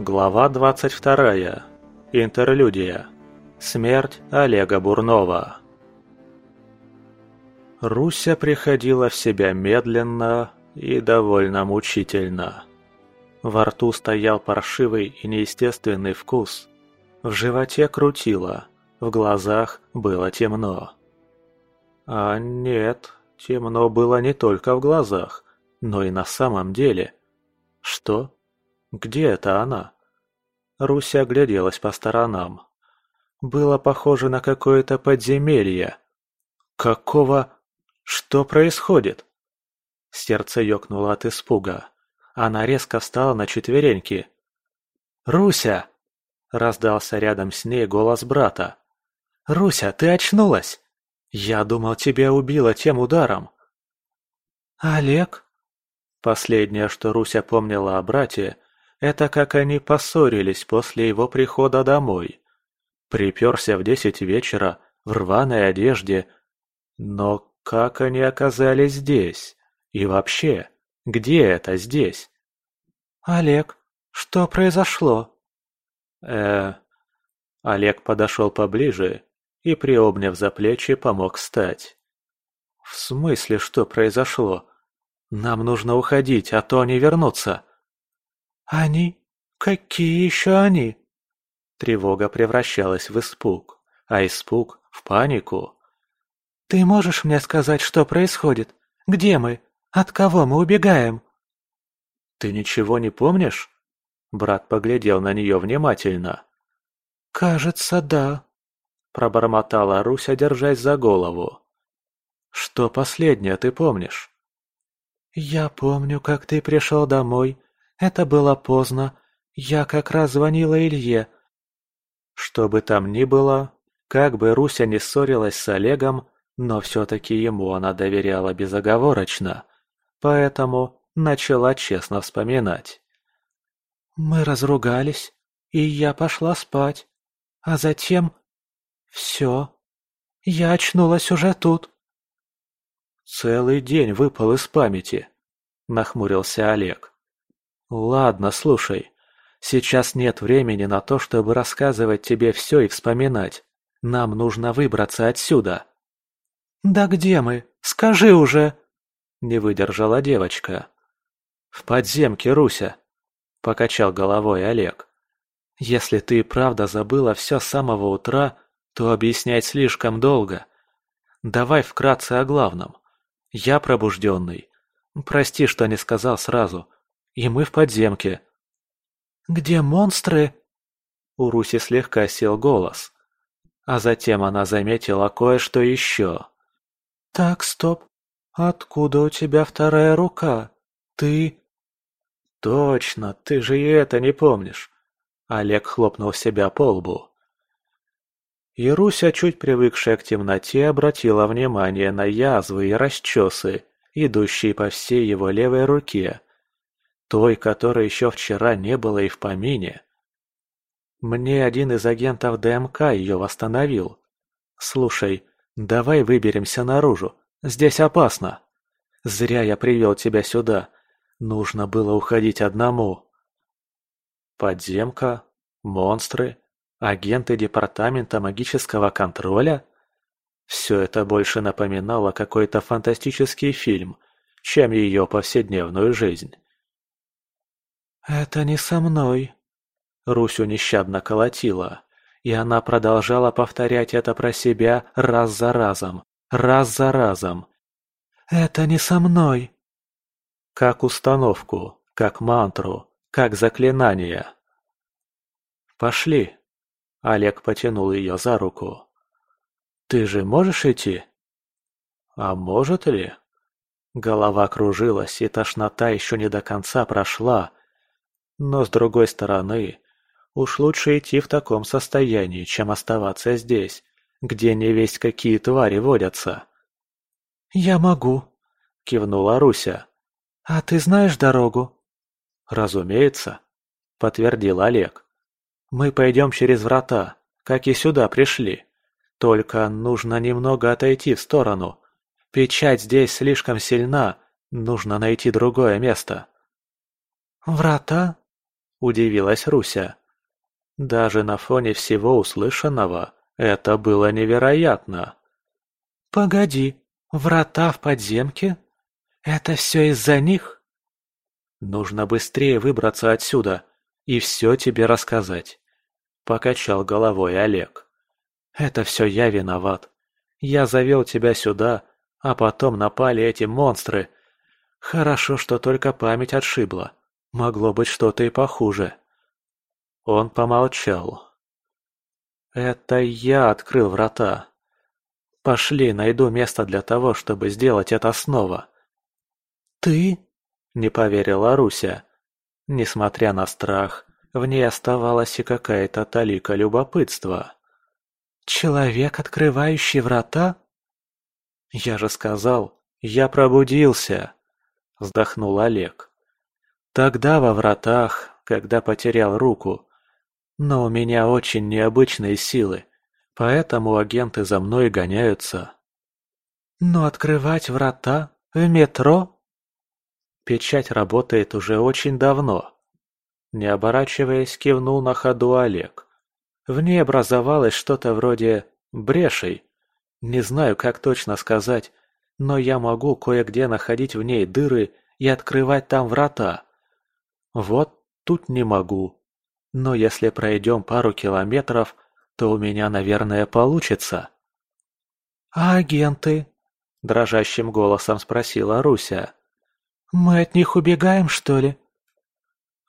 Глава 22. Интерлюдия. Смерть Олега Бурнова. Руся приходила в себя медленно и довольно мучительно. Во рту стоял паршивый и неестественный вкус. В животе крутило, в глазах было темно. А нет, темно было не только в глазах, но и на самом деле. Что? Где это она? Руся огляделась по сторонам. Было похоже на какое-то подземелье. Какого... Что происходит? Сердце ёкнуло от испуга. Она резко встала на четвереньки. «Руся!» – раздался рядом с ней голос брата. «Руся, ты очнулась? Я думал, тебя убило тем ударом». «Олег?» Последнее, что Руся помнила о брате, это как они поссорились после его прихода домой. Приперся в десять вечера в рваной одежде. Но как они оказались здесь? И вообще, где это здесь? «Олег, что произошло?» э Олег подошел поближе и, приобняв за плечи, помог встать. «В смысле, что произошло? Нам нужно уходить, а то они вернутся». «Они? Какие еще они?» Тревога превращалась в испуг, а испуг – в панику. «Ты можешь мне сказать, что происходит? Где мы? От кого мы убегаем?» «Ты ничего не помнишь?» Брат поглядел на нее внимательно. «Кажется, да», – пробормотала Руся, держась за голову. «Что последнее ты помнишь?» «Я помню, как ты пришел домой это было поздно. Я как раз звонила Илье. Что бы там ни было, как бы Руся не ссорилась с Олегом, но все-таки ему она доверяла безоговорочно, поэтому начала честно вспоминать. Мы разругались, и я пошла спать. А затем... Все. Я очнулась уже тут. Целый день выпал из памяти, нахмурился Олег. «Ладно, слушай. Сейчас нет времени на то, чтобы рассказывать тебе все и вспоминать. Нам нужно выбраться отсюда». «Да где мы? Скажи уже!» Не выдержала девочка. «В подземке, Руся!» Покачал головой Олег. «Если ты правда забыла все с самого утра, то объяснять слишком долго. Давай вкратце о главном. Я пробужденный. Прости, что не сказал сразу. И мы в подземке. «Где монстры?» У Руси слегка сел голос. А затем она заметила кое-что еще. «Так, стоп. Откуда у тебя вторая рука? Ты...» «Точно, ты же и это не помнишь!» Олег хлопнул себя по лбу. И Руся, чуть привыкшая к темноте, обратила внимание на язвы и расчесы, идущие по всей его левой руке, той, которой еще вчера не было и в помине. Мне один из агентов ДМК ее восстановил. Слушай, давай выберемся наружу, здесь опасно. Зря я привел тебя сюда, нужно было уходить одному. Подземка? Монстры? Агенты Департамента магического контроля? Все это больше напоминало какой-то фантастический фильм, чем ее повседневную жизнь. «Это не со мной». Русю нещадно колотила, и она продолжала повторять это про себя раз за разом, раз за разом. «Это не со мной». Как установку, как мантру, как заклинание. «Пошли». Олег потянул ее за руку. «Ты же можешь идти?» «А может ли?» Голова кружилась, и тошнота еще не до конца прошла, но с другой стороны, уж лучше идти в таком состоянии, чем оставаться здесь, где не весть какие твари водятся. «Я могу», — кивнула Руся. «А ты знаешь дорогу?» «Разумеется», — подтвердил Олег. «Мы пойдем через врата, как и сюда пришли. Только нужно немного отойти в сторону. Печать здесь слишком сильна, нужно найти другое место». «Врата?» Удивилась Руся. Даже на фоне всего услышанного это было невероятно. «Погоди, врата в подземке? Это все из-за них?» «Нужно быстрее выбраться отсюда и все тебе рассказать», — покачал головой Олег. «Это все я виноват. Я завел тебя сюда, а потом напали эти монстры. Хорошо, что только память отшибла. Могло быть что-то и похуже». Он помолчал. «Это я открыл врата. Пошли, найду место для того, чтобы сделать это снова». «Ты?» – не поверила Руся. Несмотря на страх, в ней оставалась и какая-то талика любопытства. «Человек, открывающий врата?» «Я же сказал, я пробудился», – вздохнул Олег. «Тогда во вратах, когда потерял руку, но у меня очень необычные силы, поэтому агенты за мной гоняются. Но открывать врата в метро? Печать работает уже очень давно. Не оборачиваясь, кивнул на ходу Олег. В ней образовалось что-то вроде брешей. Не знаю, как точно сказать, но я могу кое-где находить в ней дыры и открывать там врата. Вот тут не могу. Но если пройдем пару километров, то у меня, наверное, получится. «А агенты?» – дрожащим голосом спросила Руся. «Мы от них убегаем, что ли?»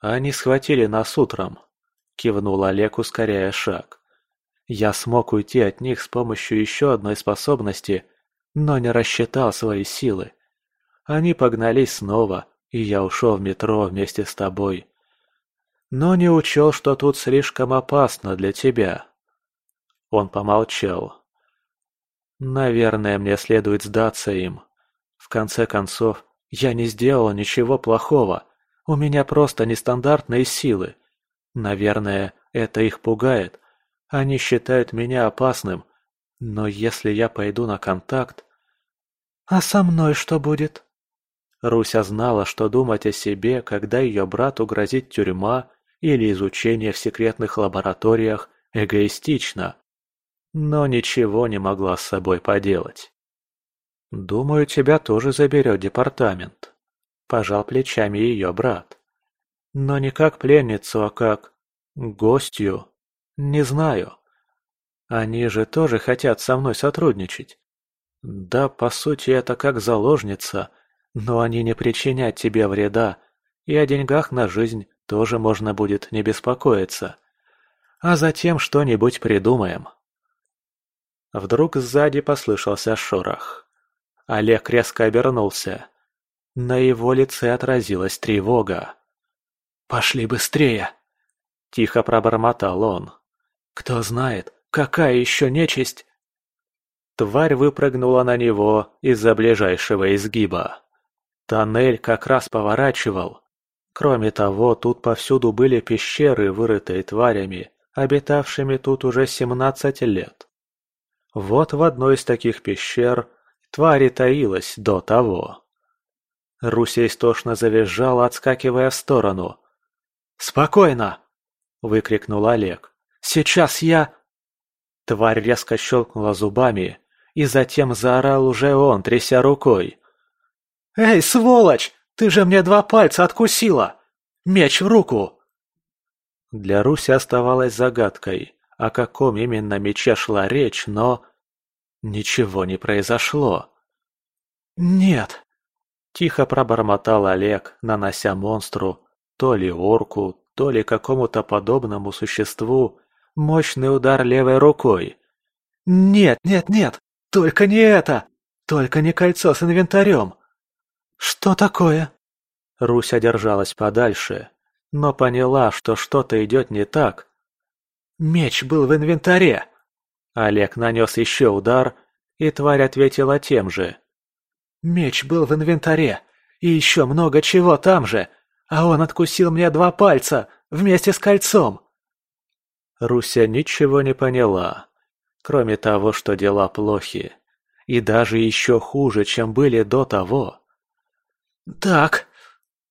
«Они схватили нас утром», – кивнул Олег, ускоряя шаг. «Я смог уйти от них с помощью еще одной способности, но не рассчитал свои силы. Они погнались снова, и я ушел в метро вместе с тобой но не учел, что тут слишком опасно для тебя». Он помолчал. «Наверное, мне следует сдаться им. В конце концов, я не сделал ничего плохого. У меня просто нестандартные силы. Наверное, это их пугает. Они считают меня опасным. Но если я пойду на контакт... А со мной что будет? Руся знала, что думать о себе, когда ее брату грозит тюрьма или изучение в секретных лабораториях эгоистично, но ничего не могла с собой поделать. «Думаю, тебя тоже заберет департамент», – пожал плечами ее брат. «Но не как пленницу, а как гостью. Не знаю. Они же тоже хотят со мной сотрудничать. Да, по сути, это как заложница, но они не причинят тебе вреда, и о деньгах на жизнь тоже можно будет не беспокоиться. А затем что-нибудь придумаем. Вдруг сзади послышался шорох. Олег резко обернулся. На его лице отразилась тревога. «Пошли быстрее!» Тихо пробормотал он. «Кто знает, какая еще нечисть?» Тварь выпрыгнула на него из-за ближайшего изгиба. Тоннель как раз поворачивал, Кроме того, тут повсюду были пещеры, вырытые тварями, обитавшими тут уже 17 лет. Вот в одной из таких пещер твари таилась до того. Руся истошно завизжала, отскакивая в сторону. «Спокойно!» – выкрикнул Олег. «Сейчас я...» Тварь резко щелкнула зубами, и затем заорал уже он, тряся рукой. «Эй, сволочь! Ты же мне два пальца откусила! Меч в руку!» Для Руси оставалось загадкой, о каком именно мече шла речь, но... Ничего не произошло. «Нет!» – тихо пробормотал Олег, нанося монстру, то ли орку, то ли какому-то подобному существу, мощный удар левой рукой. «Нет, нет, нет! Только не это! Только не кольцо с инвентарем! «Что такое?» Руся держалась подальше, но поняла, что что-то идет не так. «Меч был в инвентаре!» Олег нанес еще удар, и тварь ответила тем же. «Меч был в инвентаре, и еще много чего там же, а он откусил мне два пальца вместе с кольцом!» Руся ничего не поняла, кроме того, что дела плохи, и даже еще хуже, чем были до того. «Так...»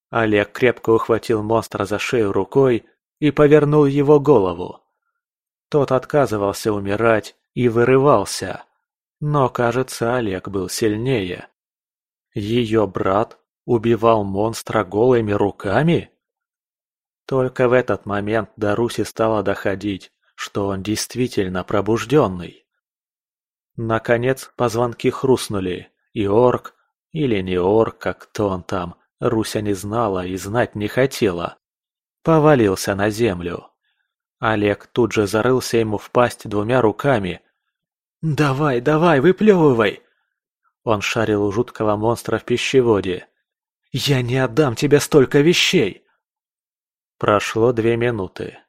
Олег крепко ухватил монстра за шею рукой и повернул его голову. Тот отказывался умирать и вырывался, но, кажется, Олег был сильнее. Ее брат убивал монстра голыми руками? Только в этот момент до Руси стало доходить, что он действительно пробужденный. Наконец позвонки хрустнули, и орк, или не орк, как кто он там, Руся не знала и знать не хотела, повалился на землю. Олег тут же зарылся ему в пасть двумя руками. «Давай, давай, выплевывай!» Он шарил у жуткого монстра в пищеводе. «Я не отдам тебе столько вещей!» Прошло две минуты.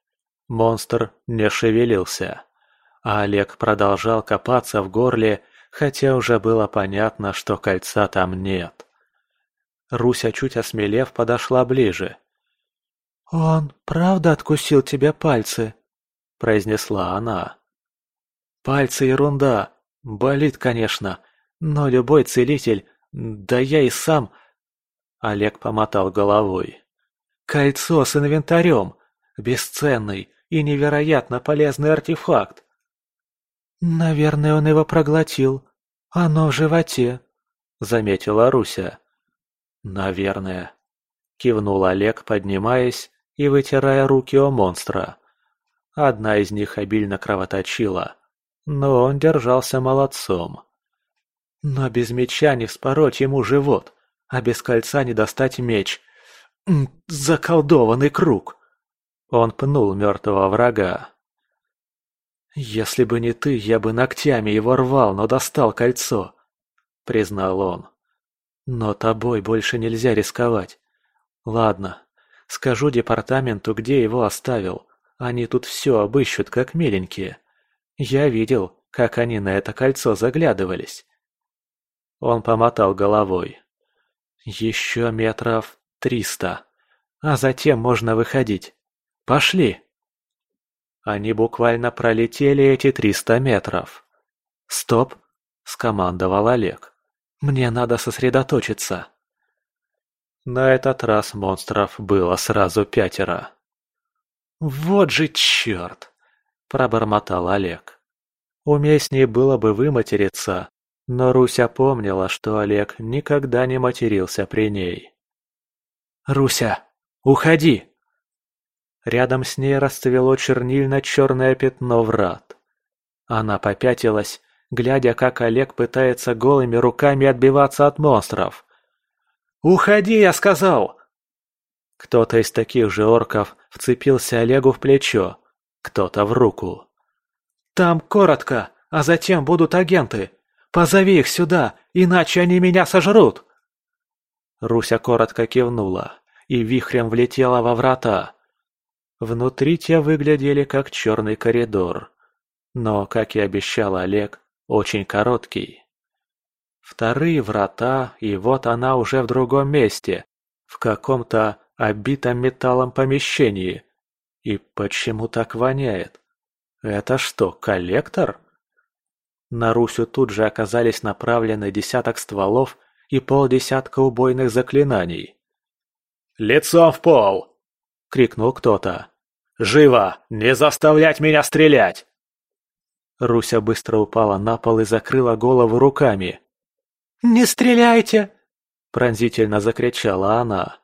Монстр не шевелился, а Олег продолжал копаться в горле, хотя уже было понятно, что кольца там нет. Руся, чуть осмелев, подошла ближе. «Он правда откусил тебе пальцы?» – произнесла она. «Пальцы ерунда. Болит, конечно. Но любой целитель, да я и сам...» Олег помотал головой. «Кольцо с инвентарем. Бесценный и невероятно полезный артефакт». «Наверное, он его проглотил. Оно в животе», — заметила Руся. «Наверное», — кивнул Олег, поднимаясь и вытирая руки о монстра. Одна из них обильно кровоточила, но он держался молодцом. Но без меча не вспороть ему живот, а без кольца не достать меч. Заколдованный круг! Он пнул мертвого врага. «Если бы не ты, я бы ногтями его рвал, но достал кольцо», — признал он. «Но тобой больше нельзя рисковать. Ладно, Скажу департаменту, где его оставил. Они тут все обыщут, как миленькие. Я видел, как они на это кольцо заглядывались. Он помотал головой. Еще метров триста. А затем можно выходить. Пошли. Они буквально пролетели эти триста метров. «Стоп!» – скомандовал Олег. «Мне надо сосредоточиться». На этот раз монстров было сразу пятеро. «Вот же черт!» – пробормотал Олег. Уместнее было бы выматериться, но Руся помнила, что Олег никогда не матерился при ней. «Руся, уходи!» Рядом с ней расцвело чернильно-черное пятно врат. Она попятилась, глядя, как Олег пытается голыми руками отбиваться от монстров. «Уходи, я сказал!» Кто-то из таких же орков вцепился Олегу в плечо, кто-то в руку. «Там коротко, а затем будут агенты. Позови их сюда, иначе они меня сожрут!» Руся коротко кивнула и вихрем влетела во врата. Внутри те выглядели как черный коридор, но, как и обещал Олег, очень короткий. Вторые врата, и вот она уже в другом месте, в каком-то обитом металлом помещении. И почему так воняет? Это что, коллектор? На Русю тут же оказались направлены десяток стволов и полдесятка убойных заклинаний. «Лицом в пол!» — крикнул кто-то. «Живо! Не заставлять меня стрелять!» Руся быстро упала на пол и закрыла голову руками. «Не стреляйте!» – пронзительно закричала она.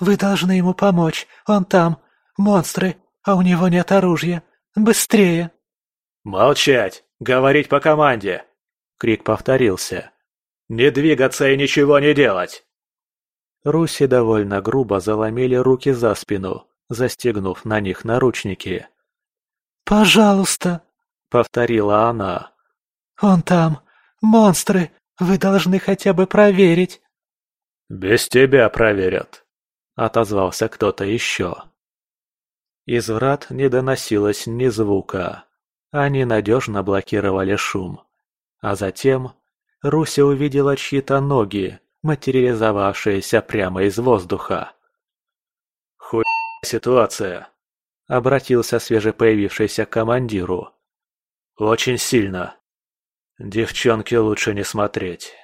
«Вы должны ему помочь, он там, монстры, а у него нет оружия. Быстрее!» «Молчать! Говорить по команде!» – крик повторился. «Не двигаться и ничего не делать!» Руси довольно грубо заломили руки за спину, застегнув на них наручники. «Пожалуйста!» — повторила она. «Он там! Монстры! Вы должны хотя бы проверить. Без тебя проверят, отозвался кто-то еще. Из врат не доносилось ни звука. Они надежно блокировали шум. А затем Руся увидела чьи-то ноги, материализовавшиеся прямо из воздуха. «Хуй ситуация», — обратился свежепоявившийся к командиру. «Очень сильно. Девчонке лучше не смотреть.